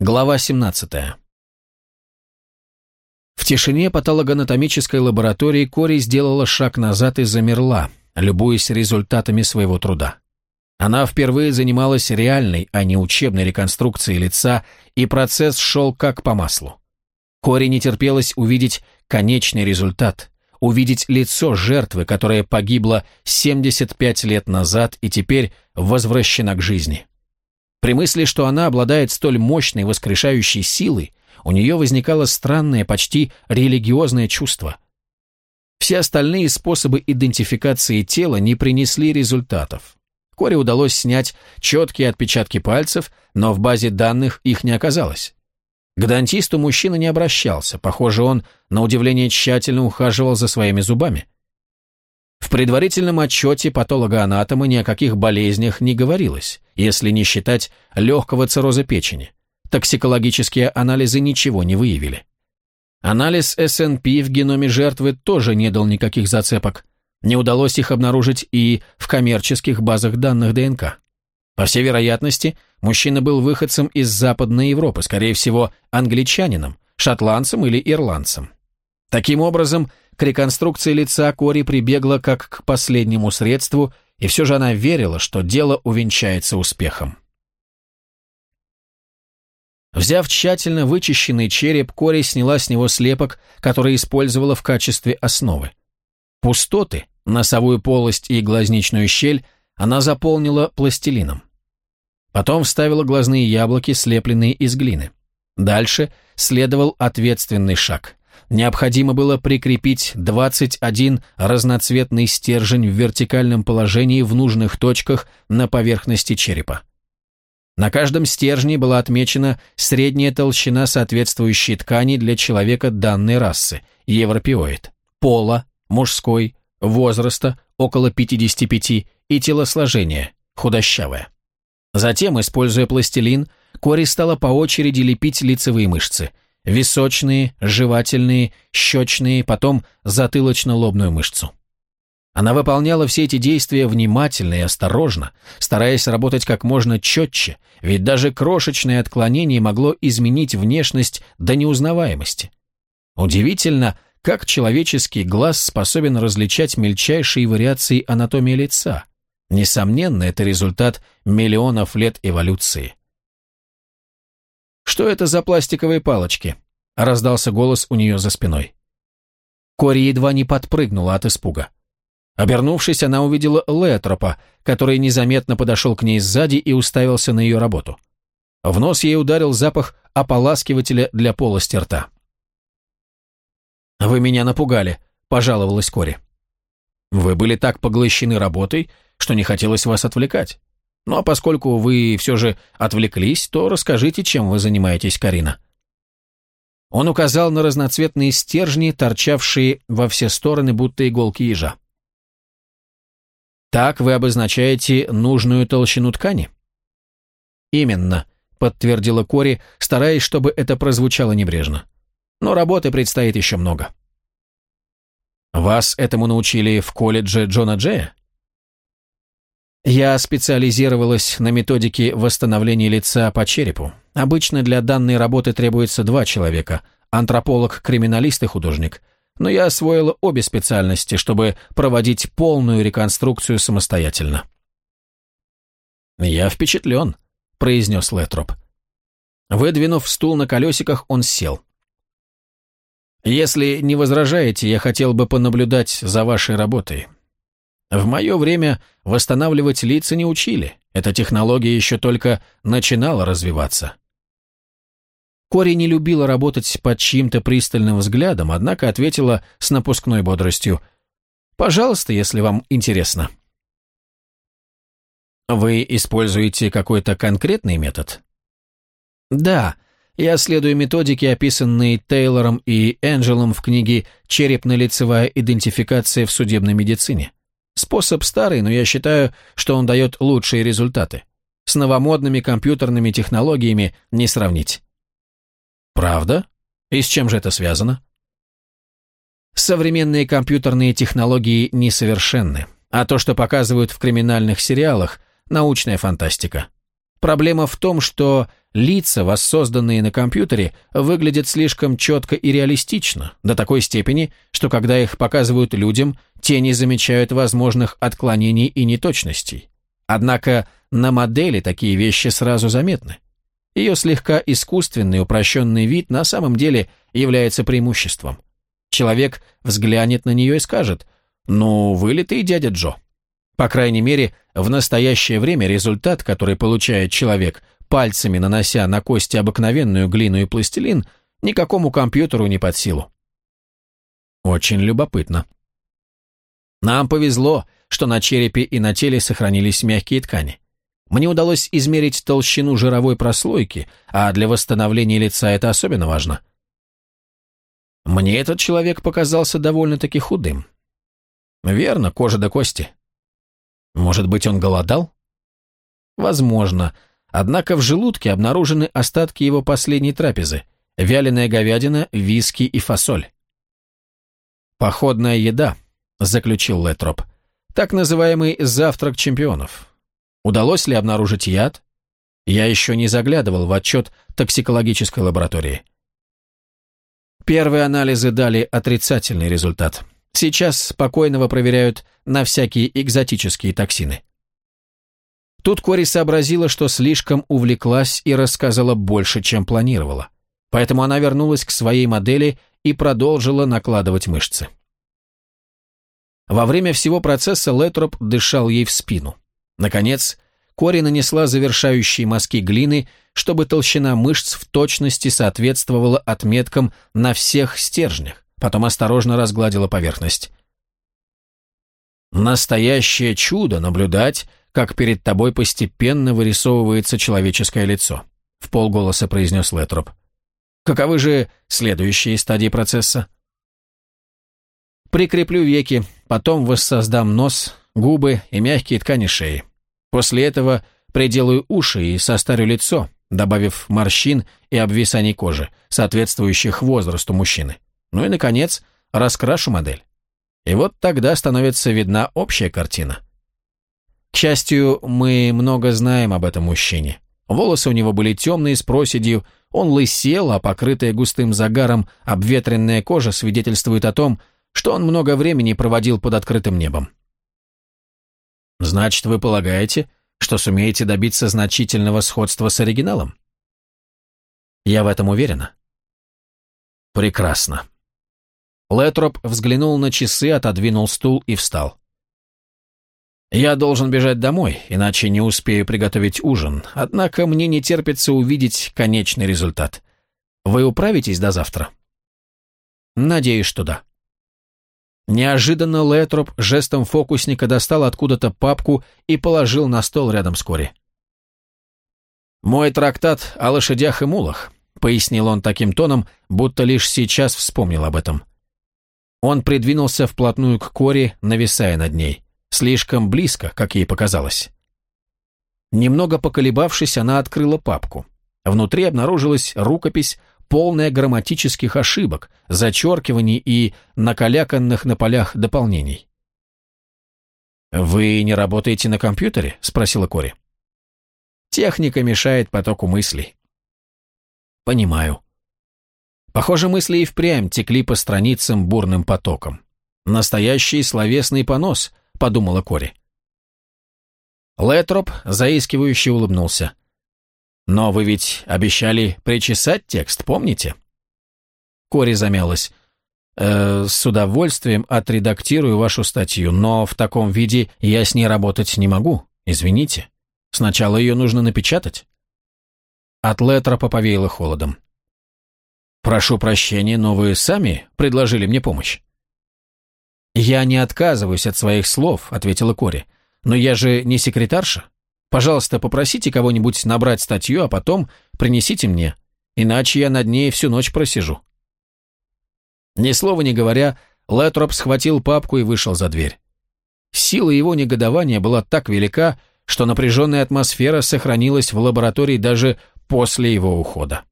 Глава 17. В тишине патологоанатомической лаборатории Кори сделала шаг назад и замерла, любуясь результатами своего труда. Она впервые занималась реальной, а не учебной реконструкцией лица, и процесс шел как по маслу. Кори не терпелось увидеть конечный результат, увидеть лицо жертвы, которая погибла 75 лет назад и теперь возвращена к жизни. При мысли, что она обладает столь мощной воскрешающей силой, у нее возникало странное, почти религиозное чувство. Все остальные способы идентификации тела не принесли результатов. Коре удалось снять четкие отпечатки пальцев, но в базе данных их не оказалось. К дантисту мужчина не обращался, похоже, он, на удивление, тщательно ухаживал за своими зубами. В предварительном отчете патолога-анатома ни о каких болезнях не говорилось, если не считать легкого цирроза печени. Токсикологические анализы ничего не выявили. Анализ СНП в геноме жертвы тоже не дал никаких зацепок. Не удалось их обнаружить и в коммерческих базах данных ДНК. По всей вероятности, мужчина был выходцем из Западной Европы, скорее всего, англичанином, шотландцем или ирландцем. Таким образом, к реконструкции лица Кори прибегла как к последнему средству, и все же она верила, что дело увенчается успехом. Взяв тщательно вычищенный череп, Кори сняла с него слепок, который использовала в качестве основы. Пустоты, носовую полость и глазничную щель она заполнила пластилином. Потом вставила глазные яблоки, слепленные из глины. Дальше следовал ответственный шаг. Необходимо было прикрепить 21 разноцветный стержень в вертикальном положении в нужных точках на поверхности черепа. На каждом стержне была отмечена средняя толщина соответствующей ткани для человека данной расы, европеоид, пола, мужской, возраста, около 55, и телосложения, худощавое. Затем, используя пластилин, Кори стала по очереди лепить лицевые мышцы – височные, жевательные, щечные, потом затылочно-лобную мышцу. Она выполняла все эти действия внимательно и осторожно, стараясь работать как можно четче, ведь даже крошечное отклонение могло изменить внешность до неузнаваемости. Удивительно, как человеческий глаз способен различать мельчайшие вариации анатомии лица. Несомненно, это результат миллионов лет эволюции. «Что это за пластиковые палочки?» – раздался голос у нее за спиной. Кори едва не подпрыгнула от испуга. Обернувшись, она увидела Летропа, который незаметно подошел к ней сзади и уставился на ее работу. В нос ей ударил запах ополаскивателя для полости рта. «Вы меня напугали», – пожаловалась Кори. «Вы были так поглощены работой, что не хотелось вас отвлекать. Ну а поскольку вы все же отвлеклись, то расскажите, чем вы занимаетесь, Карина». Он указал на разноцветные стержни, торчавшие во все стороны, будто иголки ежа. «Так вы обозначаете нужную толщину ткани?» «Именно», — подтвердила Кори, стараясь, чтобы это прозвучало небрежно. «Но работы предстоит еще много». «Вас этому научили в колледже Джона Джея?» Я специализировалась на методике восстановления лица по черепу. Обычно для данной работы требуется два человека – антрополог, криминалист и художник. Но я освоила обе специальности, чтобы проводить полную реконструкцию самостоятельно. «Я впечатлен», – произнес Летроп. Выдвинув стул на колесиках, он сел. «Если не возражаете, я хотел бы понаблюдать за вашей работой. В мое время восстанавливать лица не учили. Эта технология еще только начинала развиваться. Кори не любила работать под чьим-то пристальным взглядом, однако ответила с напускной бодростью. «Пожалуйста, если вам интересно». «Вы используете какой-то конкретный метод?» «Да, я следую методике, описанной Тейлором и Энджелом в книге «Черепно-лицевая идентификация в судебной медицине». Способ старый, но я считаю, что он дает лучшие результаты. С новомодными компьютерными технологиями не сравнить. Правда? И с чем же это связано? Современные компьютерные технологии несовершенны, а то, что показывают в криминальных сериалах, научная фантастика. Проблема в том, что лица, воссозданные на компьютере, выглядят слишком четко и реалистично, до такой степени, что когда их показывают людям, те не замечают возможных отклонений и неточностей. Однако на модели такие вещи сразу заметны. Ее слегка искусственный упрощенный вид на самом деле является преимуществом. Человек взглянет на нее и скажет «Ну, вылитый дядя Джо». По крайней мере, в настоящее время результат, который получает человек, пальцами нанося на кости обыкновенную глину и пластилин, никакому компьютеру не под силу. Очень любопытно. Нам повезло, что на черепе и на теле сохранились мягкие ткани. Мне удалось измерить толщину жировой прослойки, а для восстановления лица это особенно важно. Мне этот человек показался довольно-таки худым. Верно, кожа до кости. Может быть, он голодал? Возможно. Однако в желудке обнаружены остатки его последней трапезы – вяленая говядина, виски и фасоль. «Походная еда», – заключил Летроп. «Так называемый завтрак чемпионов. Удалось ли обнаружить яд? Я еще не заглядывал в отчет токсикологической лаборатории». Первые анализы дали отрицательный результат. Сейчас спокойного проверяют на всякие экзотические токсины. Тут Кори сообразила, что слишком увлеклась и рассказала больше, чем планировала. Поэтому она вернулась к своей модели и продолжила накладывать мышцы. Во время всего процесса Летроп дышал ей в спину. Наконец, Кори нанесла завершающие мазки глины, чтобы толщина мышц в точности соответствовала отметкам на всех стержнях потом осторожно разгладила поверхность. «Настоящее чудо наблюдать, как перед тобой постепенно вырисовывается человеческое лицо», в полголоса произнес Летроп. «Каковы же следующие стадии процесса?» «Прикреплю веки, потом воссоздам нос, губы и мягкие ткани шеи. После этого приделаю уши и состарю лицо, добавив морщин и обвисаний кожи, соответствующих возрасту мужчины. Ну и, наконец, раскрашу модель. И вот тогда становится видна общая картина. К счастью, мы много знаем об этом мужчине. Волосы у него были темные, с проседью, он лысел, а покрытая густым загаром обветренная кожа свидетельствует о том, что он много времени проводил под открытым небом. Значит, вы полагаете, что сумеете добиться значительного сходства с оригиналом? Я в этом уверена. Прекрасно. Летроп взглянул на часы, отодвинул стул и встал. «Я должен бежать домой, иначе не успею приготовить ужин, однако мне не терпится увидеть конечный результат. Вы управитесь до завтра?» «Надеюсь, что да». Неожиданно Летроп жестом фокусника достал откуда-то папку и положил на стол рядом с Кори. «Мой трактат о лошадях и мулах», — пояснил он таким тоном, будто лишь сейчас вспомнил об этом. Он придвинулся вплотную к Кори, нависая над ней. Слишком близко, как ей показалось. Немного поколебавшись, она открыла папку. Внутри обнаружилась рукопись, полная грамматических ошибок, зачеркиваний и накаляканных на полях дополнений. «Вы не работаете на компьютере?» – спросила Кори. «Техника мешает потоку мыслей». «Понимаю. Похоже, мысли и впрямь текли по страницам бурным потоком. «Настоящий словесный понос», — подумала Кори. Летроп заискивающе улыбнулся. «Но вы ведь обещали причесать текст, помните?» Кори замялась. «Э, «С удовольствием отредактирую вашу статью, но в таком виде я с ней работать не могу. Извините. Сначала ее нужно напечатать». От Летропа повеяло холодом. «Прошу прощения, но вы сами предложили мне помощь». «Я не отказываюсь от своих слов», — ответила Кори. «Но я же не секретарша. Пожалуйста, попросите кого-нибудь набрать статью, а потом принесите мне, иначе я над ней всю ночь просижу». Ни слова не говоря, Летроп схватил папку и вышел за дверь. Сила его негодования была так велика, что напряженная атмосфера сохранилась в лаборатории даже после его ухода.